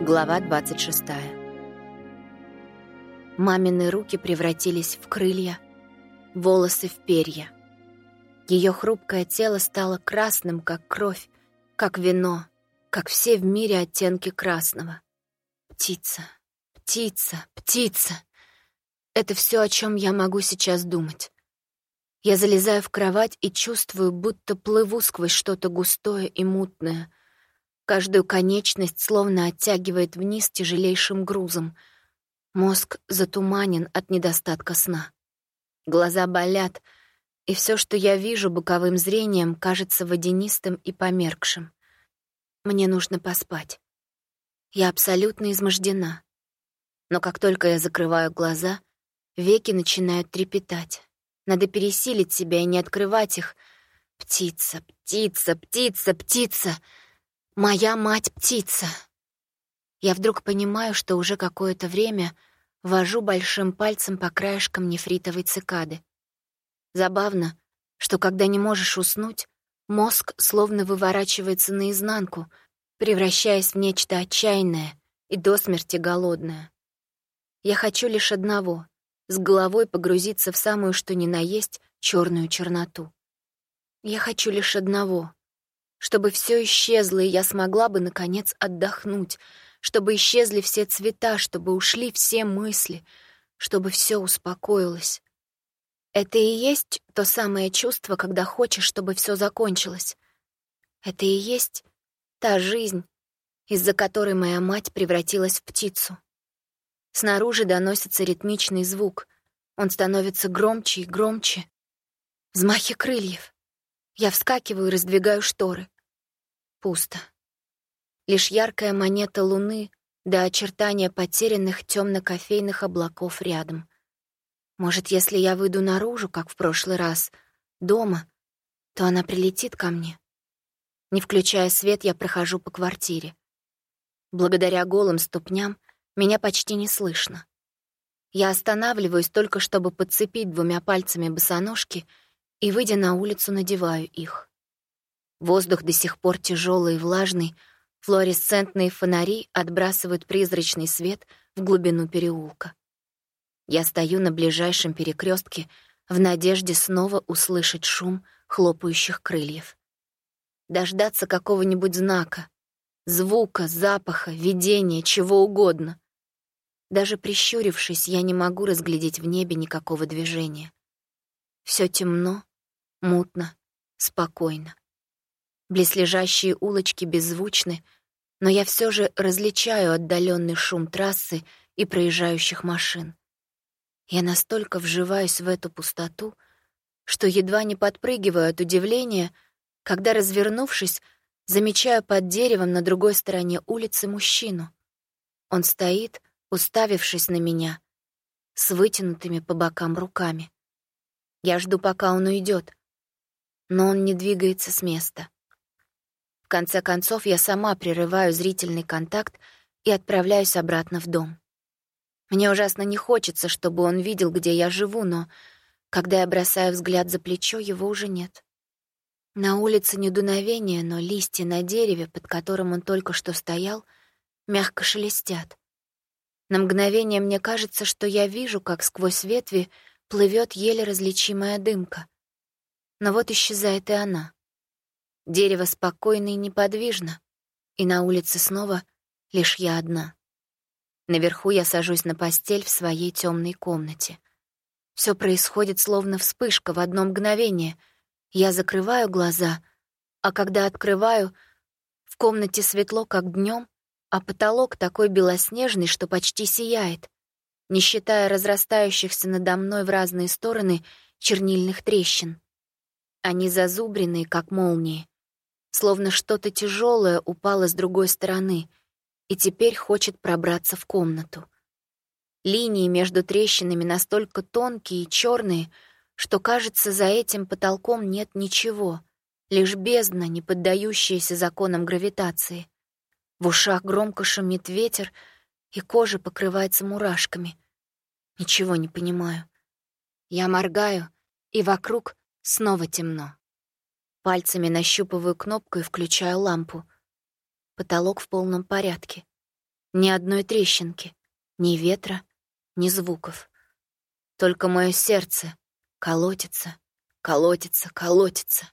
Глава 26. Мамины руки превратились в крылья, волосы в перья. Ее хрупкое тело стало красным, как кровь, как вино, как все в мире оттенки красного. Птица, птица, птица. Это все, о чем я могу сейчас думать. Я залезаю в кровать и чувствую, будто плыву сквозь что-то густое и мутное. Каждую конечность словно оттягивает вниз тяжелейшим грузом. Мозг затуманен от недостатка сна. Глаза болят, и все, что я вижу боковым зрением, кажется водянистым и померкшим. Мне нужно поспать. Я абсолютно измождена. Но как только я закрываю глаза, веки начинают трепетать. Надо пересилить себя и не открывать их. Птица, птица, птица, птица. Моя мать-птица. Я вдруг понимаю, что уже какое-то время вожу большим пальцем по краешкам нефритовой цикады. Забавно, что когда не можешь уснуть, мозг словно выворачивается наизнанку, превращаясь в нечто отчаянное и до смерти голодное. Я хочу лишь одного с головой погрузиться в самую что ни на есть черную черноту. Я хочу лишь одного — чтобы все исчезло, и я смогла бы, наконец, отдохнуть, чтобы исчезли все цвета, чтобы ушли все мысли, чтобы все успокоилось. Это и есть то самое чувство, когда хочешь, чтобы все закончилось. Это и есть та жизнь, из-за которой моя мать превратилась в птицу. Снаружи доносится ритмичный звук. Он становится громче и громче. Взмахи крыльев. Я вскакиваю и раздвигаю шторы. Пусто. Лишь яркая монета луны до очертания потерянных темно-кофейных облаков рядом. Может, если я выйду наружу, как в прошлый раз, дома, то она прилетит ко мне. Не включая свет, я прохожу по квартире. Благодаря голым ступням меня почти не слышно. Я останавливаюсь только, чтобы подцепить двумя пальцами босоножки и, выйдя на улицу, надеваю их. Воздух до сих пор тяжелый и влажный, флуоресцентные фонари отбрасывают призрачный свет в глубину переулка. Я стою на ближайшем перекрестке в надежде снова услышать шум хлопающих крыльев. Дождаться какого-нибудь знака, звука, запаха, видения, чего угодно. Даже прищурившись, я не могу разглядеть в небе никакого движения. Все темно, мутно, спокойно. Близлежащие улочки беззвучны, но я все же различаю отдаленный шум трассы и проезжающих машин. Я настолько вживаюсь в эту пустоту, что едва не подпрыгиваю от удивления, когда, развернувшись, замечаю под деревом на другой стороне улицы мужчину. Он стоит, уставившись на меня, с вытянутыми по бокам руками. Я жду, пока он уйдет, но он не двигается с места. В конце концов, я сама прерываю зрительный контакт и отправляюсь обратно в дом. Мне ужасно не хочется, чтобы он видел, где я живу, но когда я бросаю взгляд за плечо, его уже нет. На улице не дуновение, но листья на дереве, под которым он только что стоял, мягко шелестят. На мгновение мне кажется, что я вижу, как сквозь ветви плывет еле различимая дымка. Но вот исчезает и она. Дерево спокойно и неподвижно, и на улице снова лишь я одна. Наверху я сажусь на постель в своей темной комнате. Все происходит словно вспышка в одно мгновение. Я закрываю глаза, а когда открываю, в комнате светло, как днем, а потолок такой белоснежный, что почти сияет, не считая разрастающихся надо мной в разные стороны чернильных трещин. Они зазубренные, как молнии, словно что-то тяжелое упало с другой стороны и теперь хочет пробраться в комнату. Линии между трещинами настолько тонкие и черные, что, кажется, за этим потолком нет ничего, лишь бездна, не поддающаяся законам гравитации — в ушах громко шумит ветер, и кожа покрывается мурашками. Ничего не понимаю. Я моргаю, и вокруг снова темно. Пальцами нащупываю кнопку и включаю лампу. Потолок в полном порядке. Ни одной трещинки, ни ветра, ни звуков. Только мое сердце колотится, колотится, колотится.